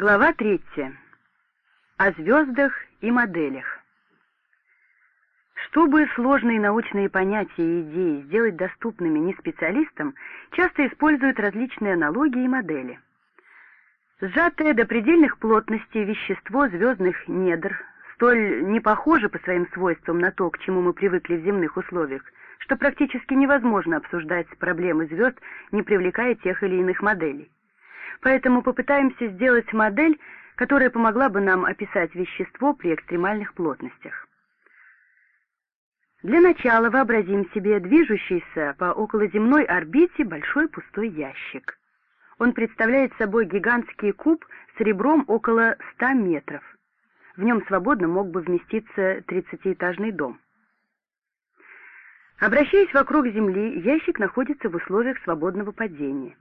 Глава третья. О звездах и моделях. Чтобы сложные научные понятия и идеи сделать доступными не специалистам, часто используют различные аналогии и модели. Сжатое до предельных плотностей вещество звездных недр столь не похоже по своим свойствам на то, к чему мы привыкли в земных условиях, что практически невозможно обсуждать проблемы звезд, не привлекая тех или иных моделей. Поэтому попытаемся сделать модель, которая помогла бы нам описать вещество при экстремальных плотностях. Для начала вообразим себе движущийся по околоземной орбите большой пустой ящик. Он представляет собой гигантский куб с ребром около 100 метров. В нем свободно мог бы вместиться 30-этажный дом. Обращаясь вокруг Земли, ящик находится в условиях свободного падения.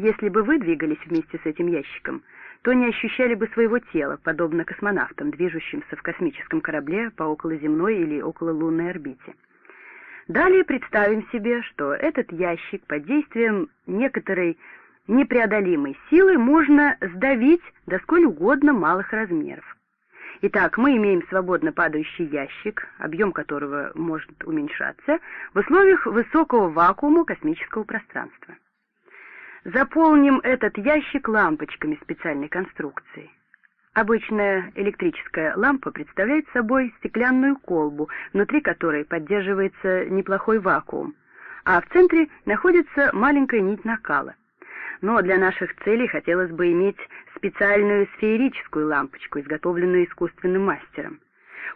Если бы вы двигались вместе с этим ящиком, то не ощущали бы своего тела, подобно космонавтам, движущимся в космическом корабле по околоземной или окололунной орбите. Далее представим себе, что этот ящик под действием некоторой непреодолимой силы можно сдавить до сколь угодно малых размеров. Итак, мы имеем свободно падающий ящик, объем которого может уменьшаться, в условиях высокого вакуума космического пространства. Заполним этот ящик лампочками специальной конструкции. Обычная электрическая лампа представляет собой стеклянную колбу, внутри которой поддерживается неплохой вакуум, а в центре находится маленькая нить накала. Но для наших целей хотелось бы иметь специальную сферическую лампочку, изготовленную искусственным мастером.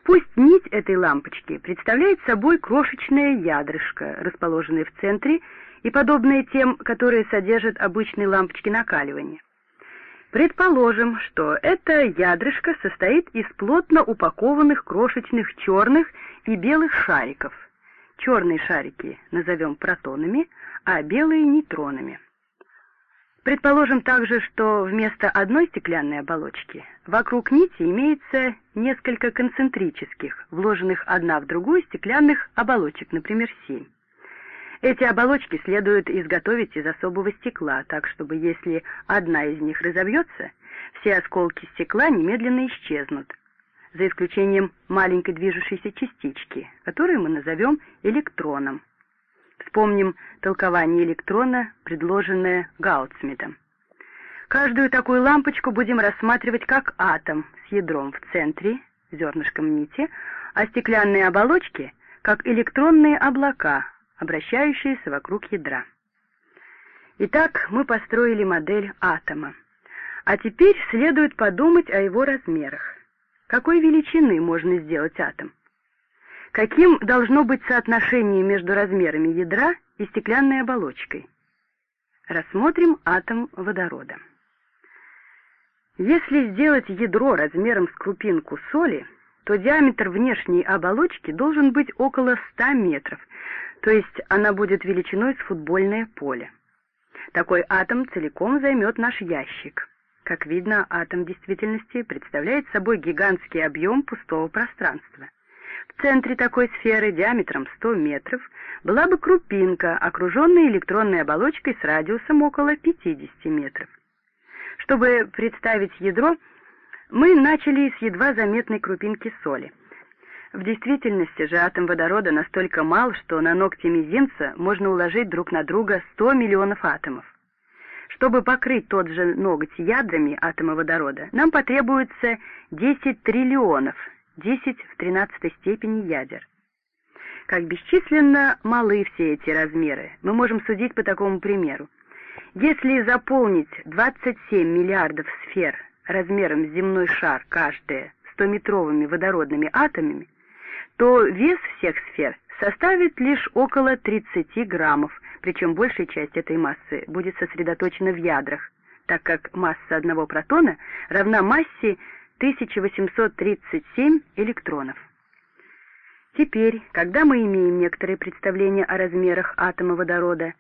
Пусть нить этой лампочки представляет собой крошечное ядрышко, расположенное в центре и подобные тем, которые содержат обычные лампочки накаливания. Предположим, что это ядрышко состоит из плотно упакованных крошечных черных и белых шариков. Черные шарики назовем протонами, а белые — нейтронами. Предположим также, что вместо одной стеклянной оболочки вокруг нити имеется несколько концентрических, вложенных одна в другую стеклянных оболочек, например, семь. Эти оболочки следует изготовить из особого стекла, так чтобы если одна из них разобьется, все осколки стекла немедленно исчезнут, за исключением маленькой движущейся частички, которую мы назовем электроном. Вспомним толкование электрона, предложенное Гаутсмитом. Каждую такую лампочку будем рассматривать как атом с ядром в центре, зернышком нити, а стеклянные оболочки — как электронные облака, обращающиеся вокруг ядра. Итак, мы построили модель атома. А теперь следует подумать о его размерах. Какой величины можно сделать атом? Каким должно быть соотношение между размерами ядра и стеклянной оболочкой? Рассмотрим атом водорода. Если сделать ядро размером с крупинку соли, то диаметр внешней оболочки должен быть около 100 метров, то есть она будет величиной с футбольное поле. Такой атом целиком займет наш ящик. Как видно, атом в действительности представляет собой гигантский объем пустого пространства. В центре такой сферы диаметром 100 метров была бы крупинка, окруженная электронной оболочкой с радиусом около 50 метров. Чтобы представить ядро, мы начали с едва заметной крупинки соли — в действительности же атом водорода настолько мал, что на ногти мизинца можно уложить друг на друга 100 миллионов атомов. Чтобы покрыть тот же ноготь ядрами атома водорода, нам потребуется 10 триллионов, 10 в 13 степени ядер. Как бесчисленно малы все эти размеры, мы можем судить по такому примеру. Если заполнить 27 миллиардов сфер размером с земной шар каждая 100-метровыми водородными атомами, то вес всех сфер составит лишь около 30 граммов, причем большая часть этой массы будет сосредоточена в ядрах, так как масса одного протона равна массе 1837 электронов. Теперь, когда мы имеем некоторые представления о размерах атома водорода,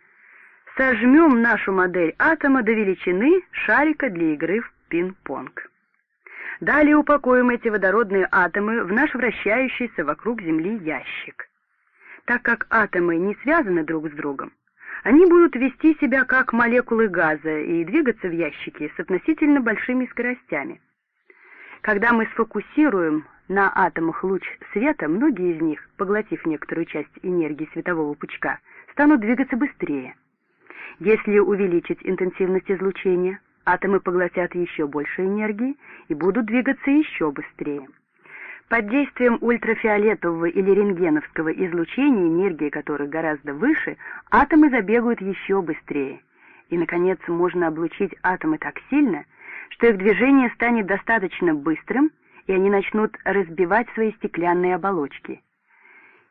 сожмем нашу модель атома до величины шарика для игры в пинг-понг. Далее упакуем эти водородные атомы в наш вращающийся вокруг Земли ящик. Так как атомы не связаны друг с другом, Они будут вести себя как молекулы газа и двигаться в ящике с относительно большими скоростями. Когда мы сфокусируем на атомах луч света, многие из них, поглотив некоторую часть энергии светового пучка, станут двигаться быстрее. Если увеличить интенсивность излучения, атомы поглотят еще больше энергии и будут двигаться еще быстрее. Под действием ультрафиолетового или рентгеновского излучения, энергии которых гораздо выше, атомы забегают еще быстрее. И, наконец, можно облучить атомы так сильно, что их движение станет достаточно быстрым, и они начнут разбивать свои стеклянные оболочки.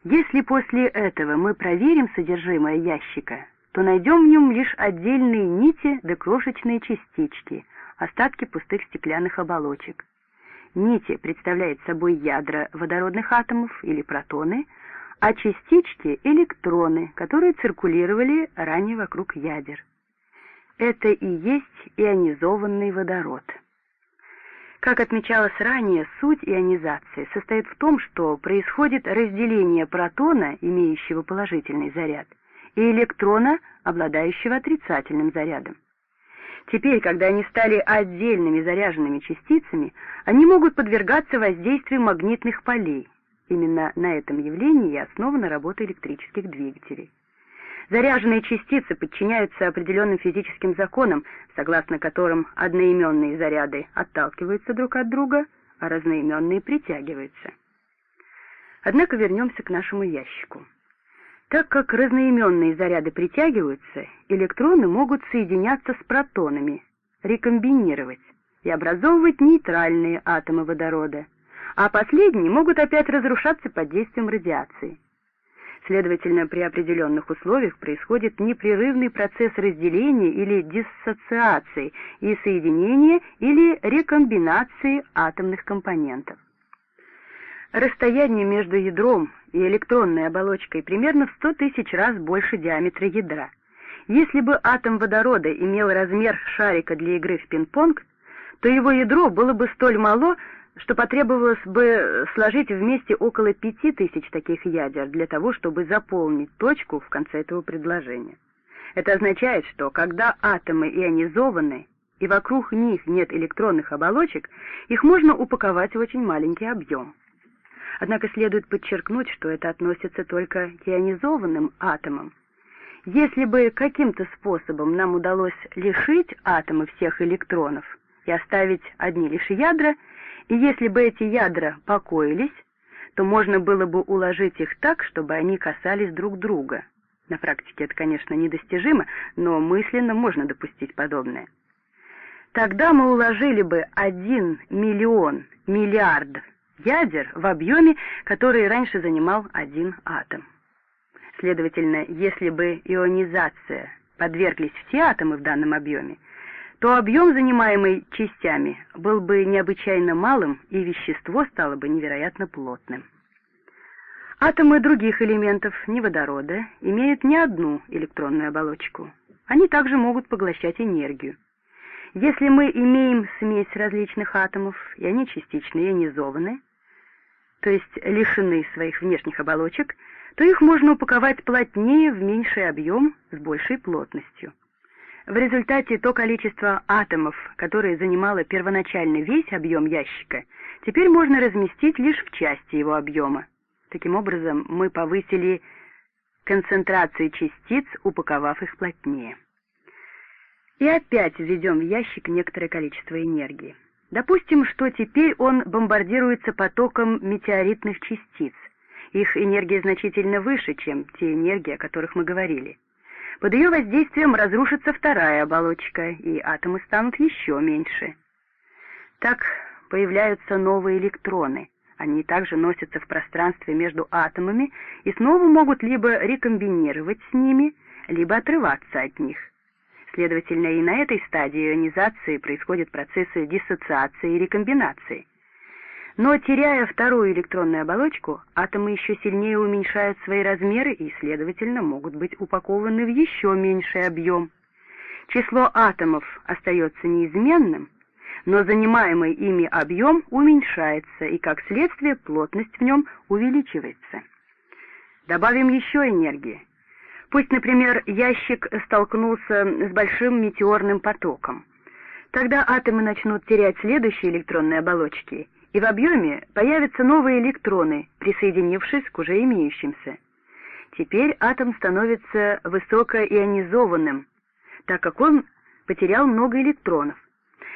Если после этого мы проверим содержимое ящика, то найдем в нем лишь отдельные нити да крошечные частички, остатки пустых стеклянных оболочек. Нити представляют собой ядра водородных атомов или протоны, а частички — электроны, которые циркулировали ранее вокруг ядер. Это и есть ионизованный водород. Как отмечалось ранее, суть ионизации состоит в том, что происходит разделение протона, имеющего положительный заряд, и электрона, обладающего отрицательным зарядом. Теперь, когда они стали отдельными заряженными частицами, они могут подвергаться воздействию магнитных полей. Именно на этом явлении и основана работа электрических двигателей. Заряженные частицы подчиняются определенным физическим законам, согласно которым одноименные заряды отталкиваются друг от друга, а разноименные притягиваются. Однако вернемся к нашему ящику. Так как разноименные заряды притягиваются, электроны могут соединяться с протонами, рекомбинировать и образовывать нейтральные атомы водорода, а последние могут опять разрушаться под действием радиации. Следовательно, при определенных условиях происходит непрерывный процесс разделения или диссоциации и соединения или рекомбинации атомных компонентов. Расстояние между ядром и электронной оболочкой примерно в 100 тысяч раз больше диаметра ядра. Если бы атом водорода имел размер шарика для игры в пинг-понг, то его ядро было бы столь мало, что потребовалось бы сложить вместе около пяти тысяч таких ядер для того, чтобы заполнить точку в конце этого предложения. Это означает, что когда атомы ионизованы и вокруг них нет электронных оболочек, их можно упаковать в очень маленький объем. Однако следует подчеркнуть, что это относится только к ионизованным атомам. Если бы каким-то способом нам удалось лишить атомы всех электронов и оставить одни лишь ядра, и если бы эти ядра покоились, то можно было бы уложить их так, чтобы они касались друг друга. На практике это, конечно, недостижимо, но мысленно можно допустить подобное. Тогда мы уложили бы один миллион миллиардов ядер в объеме, который раньше занимал один атом. Следовательно, если бы ионизация подверглись все атомы в данном объеме, то объем, занимаемый частями, был бы необычайно малым, и вещество стало бы невероятно плотным. Атомы других элементов, не водорода, имеют не одну электронную оболочку. Они также могут поглощать энергию. Если мы имеем смесь различных атомов, и они частично ионизованы, то есть лишены своих внешних оболочек, то их можно упаковать плотнее в меньший объем с большей плотностью. В результате то количество атомов, которое занимало первоначально весь объем ящика, теперь можно разместить лишь в части его объема. Таким образом, мы повысили концентрацию частиц, упаковав их плотнее. И опять введем в ящик некоторое количество энергии. Допустим, что теперь он бомбардируется потоком метеоритных частиц. Их энергия значительно выше, чем те энергии, о которых мы говорили. Под ее воздействием разрушится вторая оболочка, и атомы станут еще меньше. Так появляются новые электроны. Они также носятся в пространстве между атомами и снова могут либо рекомбинировать с ними, либо отрываться от них. Следовательно, и на этой стадии ионизации происходят процессы диссоциации и рекомбинации. Но теряя вторую электронную оболочку, атомы еще сильнее уменьшают свои размеры и, следовательно, могут быть упакованы в еще меньший объем. Число атомов остается неизменным, но занимаемый ими объем уменьшается, и, как следствие, плотность в нем увеличивается. Добавим еще энергии. Пусть, например, ящик столкнулся с большим метеорным потоком. Тогда атомы начнут терять следующие электронные оболочки, и в объеме появятся новые электроны, присоединившись к уже имеющимся. Теперь атом становится высокоионизованным, так как он потерял много электронов.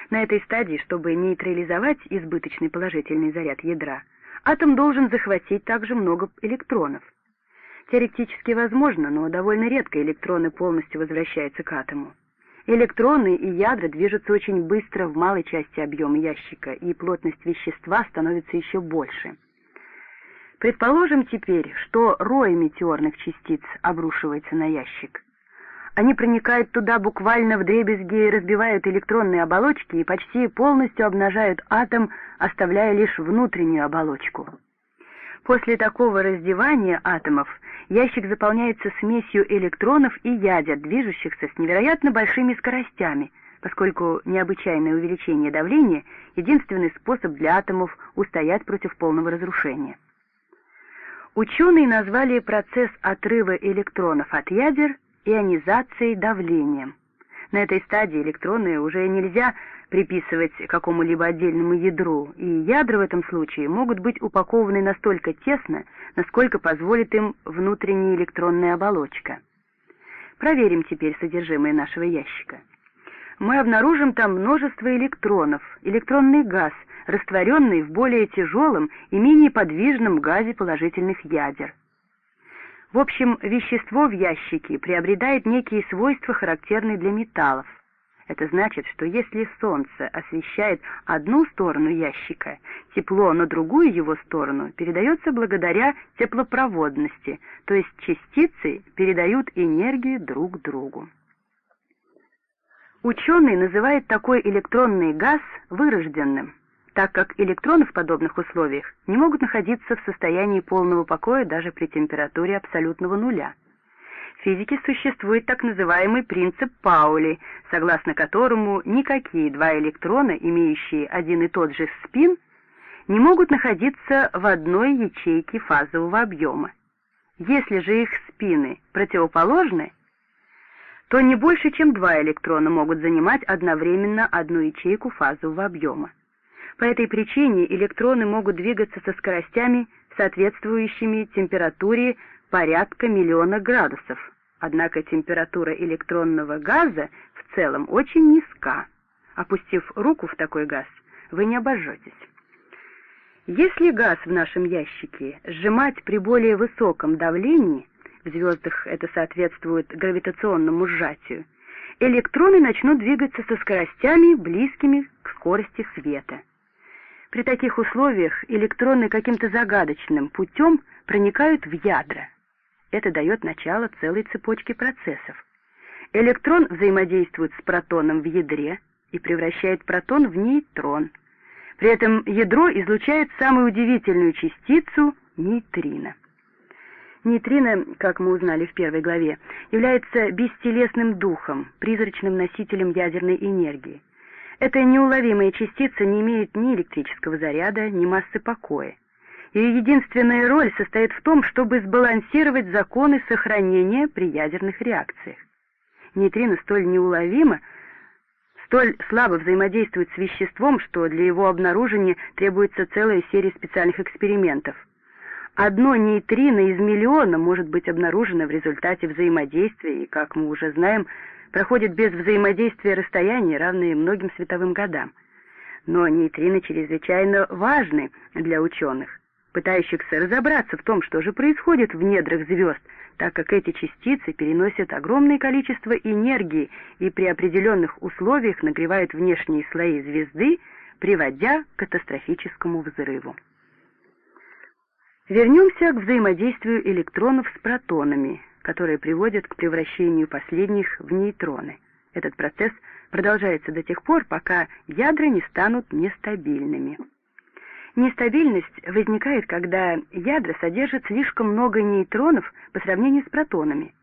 На этой стадии, чтобы нейтрализовать избыточный положительный заряд ядра, атом должен захватить также много электронов. Теоретически возможно, но довольно редко электроны полностью возвращаются к атому. Электроны и ядра движутся очень быстро в малой части объема ящика, и плотность вещества становится еще больше. Предположим теперь, что рой метеорных частиц обрушивается на ящик. Они проникают туда буквально в дребезги, разбивают электронные оболочки и почти полностью обнажают атом, оставляя лишь внутреннюю оболочку. После такого раздевания атомов ящик заполняется смесью электронов и ядер, движущихся с невероятно большими скоростями, поскольку необычайное увеличение давления — единственный способ для атомов устоять против полного разрушения. Ученые назвали процесс отрыва электронов от ядер ионизацией давлением. На этой стадии электроны уже нельзя приписывать какому-либо отдельному ядру, и ядра в этом случае могут быть упакованы настолько тесно, насколько позволит им внутренняя электронная оболочка. Проверим теперь содержимое нашего ящика. Мы обнаружим там множество электронов, электронный газ, растворенный в более тяжелом и менее подвижном газе положительных ядер. В общем, вещество в ящике приобретает некие свойства, характерные для металлов. Это значит, что если солнце освещает одну сторону ящика, тепло на другую его сторону передается благодаря теплопроводности, то есть частицы передают энергию друг другу. Ученый называет такой электронный газ вырожденным так как электроны в подобных условиях не могут находиться в состоянии полного покоя даже при температуре абсолютного нуля. В физике существует так называемый принцип Паули, согласно которому никакие два электрона, имеющие один и тот же спин, не могут находиться в одной ячейке фазового объема. Если же их спины противоположны, то не больше, чем два электрона могут занимать одновременно одну ячейку фазового объема. По этой причине электроны могут двигаться со скоростями, соответствующими температуре порядка миллиона градусов. Однако температура электронного газа в целом очень низка. Опустив руку в такой газ, вы не обожжетесь. Если газ в нашем ящике сжимать при более высоком давлении, в звездах это соответствует гравитационному сжатию, электроны начнут двигаться со скоростями, близкими к скорости света. При таких условиях электроны каким-то загадочным путем проникают в ядра. Это дает начало целой цепочке процессов. Электрон взаимодействует с протоном в ядре и превращает протон в нейтрон. При этом ядро излучает самую удивительную частицу — нейтрино. Нейтрино, как мы узнали в первой главе, является бестелесным духом, призрачным носителем ядерной энергии. Эта неуловимая частица не имеет ни электрического заряда, ни массы покоя. Ее единственная роль состоит в том, чтобы сбалансировать законы сохранения при ядерных реакциях. Нейтрино столь неуловимо, столь слабо взаимодействует с веществом, что для его обнаружения требуется целая серия специальных экспериментов. Одно нейтрино из миллиона может быть обнаружено в результате взаимодействия, и, как мы уже знаем, проходит без взаимодействия расстояния, равные многим световым годам. Но нейтрино чрезвычайно важны для ученых, пытающихся разобраться в том, что же происходит в недрах звезд, так как эти частицы переносят огромное количество энергии и при определенных условиях нагревают внешние слои звезды, приводя к катастрофическому взрыву. Вернемся к взаимодействию электронов с протонами, которые приводят к превращению последних в нейтроны. Этот процесс продолжается до тех пор, пока ядра не станут нестабильными. Нестабильность возникает, когда ядра содержат слишком много нейтронов по сравнению с протонами.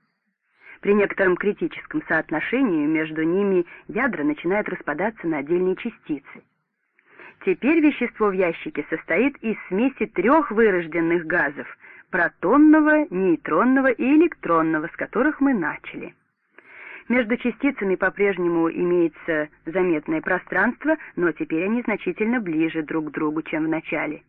При некотором критическом соотношении между ними ядра начинают распадаться на отдельные частицы. Теперь вещество в ящике состоит из смеси трех вырожденных газов, протонного, нейтронного и электронного, с которых мы начали. Между частицами по-прежнему имеется заметное пространство, но теперь они значительно ближе друг к другу, чем в начале.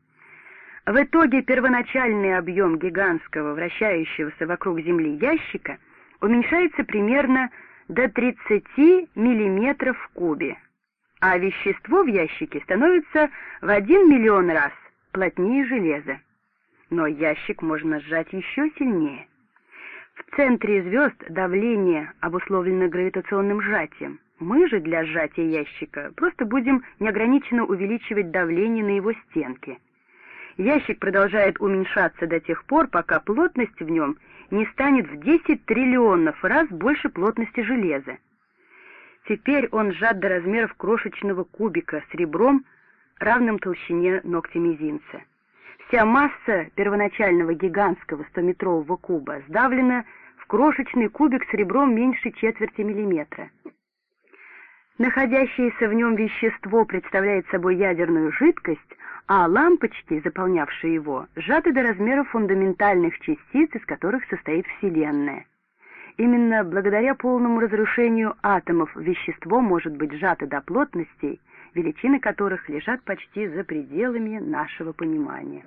В итоге первоначальный объем гигантского вращающегося вокруг Земли ящика уменьшается примерно до 30 мм в кубе, а вещество в ящике становится в 1 миллион раз плотнее железа. Но ящик можно сжать еще сильнее. В центре звезд давление обусловлено гравитационным сжатием. Мы же для сжатия ящика просто будем неограниченно увеличивать давление на его стенки. Ящик продолжает уменьшаться до тех пор, пока плотность в нем не станет в 10 триллионов раз больше плотности железа. Теперь он сжат до размеров крошечного кубика с ребром, равным толщине ногтя мизинца. Вся масса первоначального гигантского 100-метрового куба сдавлена в крошечный кубик с ребром меньше четверти миллиметра. Находящееся в нем вещество представляет собой ядерную жидкость, а лампочки, заполнявшие его, сжаты до размеров фундаментальных частиц, из которых состоит Вселенная. Именно благодаря полному разрушению атомов вещество может быть сжато до плотностей, величины которых лежат почти за пределами нашего понимания.